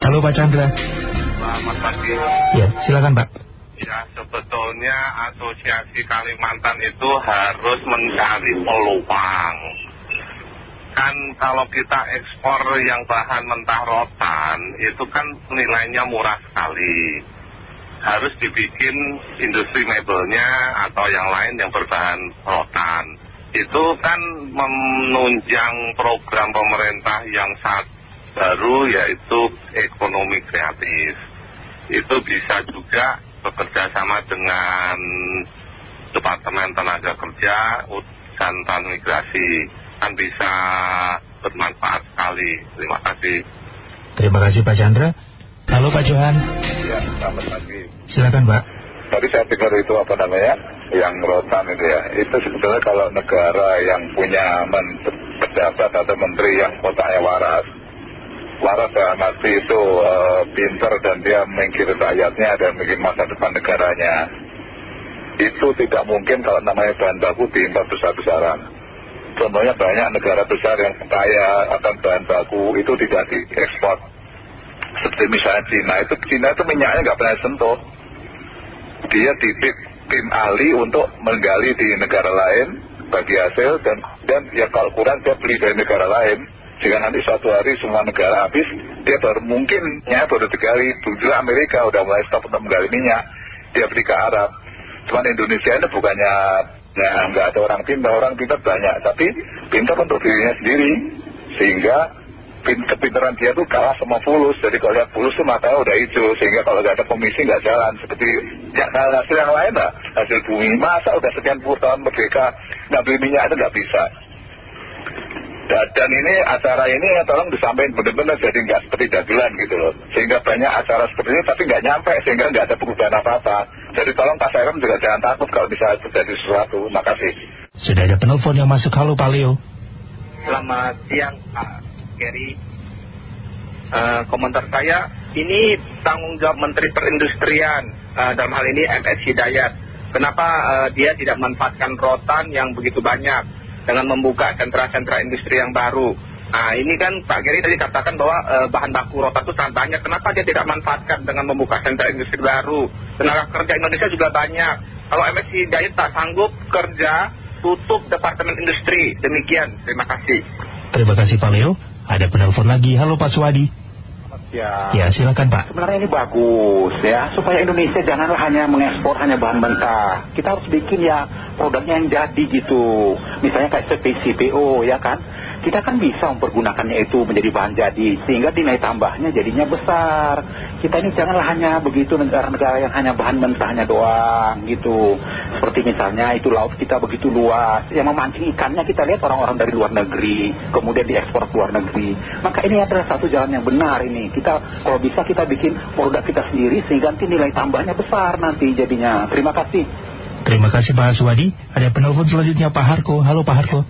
Halo Pak Chandra. Selamat pagi. Ya, silakan Pak. Ya, sebetulnya Asosiasi Kalimantan itu harus mencari peluang. Kan kalau kita ekspor yang bahan mentah rotan, itu kan nilainya murah sekali. Harus dibikin industri mebelnya atau yang lain yang berbahan rotan. Itu kan menunjang program pemerintah yang saat baru yaitu ekonomi kreatif. Itu bisa juga bekerja sama dengan Departemen Tenaga Kerja dan Transmigrasi. Kan bisa bermanfaat sekali. Terima kasih. Terima kasih Pak Chandra. Halo Pak Johan. Ya, selamat pagi. Silakan Pak. Tadi saya dengar itu apa namanya, yang rotan itu ya. Itu sebetulnya kalau negara yang punya pejabat atau menteri yang kotaknya waras, ya arti itu uh, pinter dan dia mikir rakyatnya dan mikir masa depan negaranya. Itu tidak mungkin kalau namanya bahan baku diimpor besar-besaran. Contohnya banyak negara besar yang kaya akan bahan baku itu tidak diekspor seperti misalnya Cina itu Cina itu minyaknya nggak pernah sentuh dia titip tim ahli untuk menggali di negara lain bagi hasil dan dan ya kalau kurang dia beli dari negara lain jika nanti suatu hari semua negara habis dia baru mungkin ya baru digali juga Amerika udah mulai stop untuk menggali minyak. Dia beli ke Arab. Cuman Indonesia ini bukannya ya nggak ada orang pintar. Orang pintar banyak tapi pintar untuk dirinya sendiri. Sehingga kepintaran dia tuh kalah sama fulus. Jadi kalau lihat fulus tuh matanya udah hijau. Sehingga kalau nggak ada komisi nggak jalan. Seperti ya, hasil yang lain lah. Hasil bumi. Masa udah sekian puluh tahun merdeka nggak beli minyak itu nggak bisa dan, ini acara ini ya tolong disampaikan benar-benar jadi nggak seperti dagelan gitu loh. Sehingga banyak acara seperti ini tapi nggak nyampe sehingga nggak ada perubahan apa-apa. Jadi tolong Pak Serem juga jangan takut kalau bisa terjadi sesuatu. Makasih Sudah ada penelpon yang masuk. Halo Pak Leo. Selamat siang Pak Gary. Uh, komentar saya ini tanggung jawab Menteri Perindustrian. Uh, dalam hal ini MS Hidayat. Kenapa uh, dia tidak memanfaatkan rotan yang begitu banyak dengan membuka sentra-sentra industri yang baru. Nah ini kan Pak Gary tadi katakan bahwa uh, bahan baku rotan itu sangat banyak. Kenapa dia tidak manfaatkan dengan membuka sentra industri baru? Tenaga kerja Indonesia juga banyak. Kalau MS Hidayat tak sanggup kerja tutup Departemen Industri. Demikian. Terima kasih. Terima kasih Pak Leo. Ada penelpon lagi, halo Pak Swadi. Ya. Ya, silakan Pak. Sebenarnya ini bagus ya, supaya Indonesia janganlah hanya mengekspor hanya bahan mentah. Kita harus bikin ya produknya yang jadi gitu. Misalnya kayak CPO ya kan. Kita kan bisa mempergunakannya itu menjadi bahan jadi sehingga nilai tambahnya jadinya besar. Kita ini janganlah hanya begitu negara-negara yang hanya bahan mentahnya doang gitu. Seperti misalnya itu laut kita begitu luas, yang memancing ikannya kita lihat orang-orang dari luar negeri, kemudian diekspor ke luar negeri. Maka ini adalah satu jalan yang benar ini. Kita kalau bisa kita bikin produk kita sendiri sehingga nanti nilai tambahnya besar nanti jadinya. Terima kasih. Terima kasih Pak Swadi. Ada penelpon selanjutnya Pak Harko. Halo Pak Harko.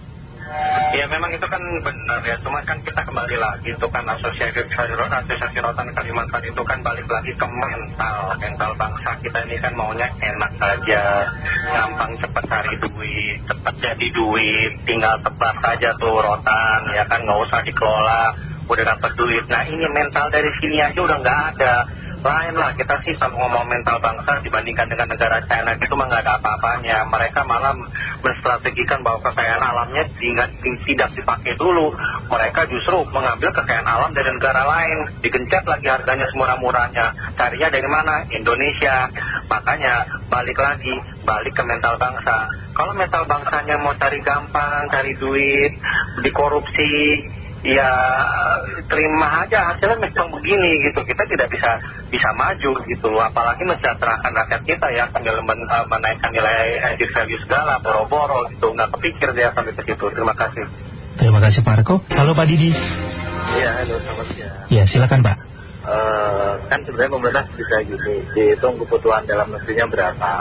Ya memang itu kan benar ya, cuma kan kita kembali lagi itu kan asosiasi rotan, asosiasi rotan Kalimantan itu kan balik lagi ke mental, mental bangsa kita ini kan maunya enak saja, gampang cepat cari duit, cepat jadi duit, tinggal tebak saja tuh rotan, ya kan nggak usah dikelola, udah dapat duit. Nah ini mental dari sini aja udah nggak ada. Lain lah kita sih kalau ngomong mental bangsa dibandingkan dengan negara China. Itu mah nggak ada apa-apanya. Mereka malah menstrategikan bahwa kekayaan alamnya tidak, tidak dipakai dulu. Mereka justru mengambil kekayaan alam dari negara lain. Digencet lagi harganya semurah-murahnya. Carinya dari mana? Indonesia. Makanya balik lagi balik ke mental bangsa. Kalau mental bangsanya mau cari gampang cari duit dikorupsi ya terima aja. Hasilnya memang begini gitu. Kita tidak bisa bisa maju gitu apalagi mensejahterakan rakyat kita ya. Sambil men, uh, menaikkan nilai added value segala boro-boro gitu. Nggak kepikir dia sampai ke situ. Terima kasih. Terima kasih Pak Arko. Halo Pak Didi. Ya halo selamat siang. Ya silakan Pak. Uh, Kan sebenarnya pemerintah bisa gini Dihitung kebutuhan dalam negerinya berapa.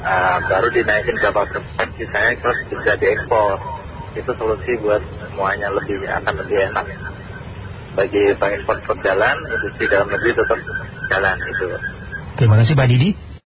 Uh, Baru dinaikin berapa persen. Sisanya terus bisa diekspor Itu solusi buat semuanya lebih akan lebih enak. Bagi pengekspor berjalan industri dalam negeri tetap jalan itu Terima kasih Pak Didi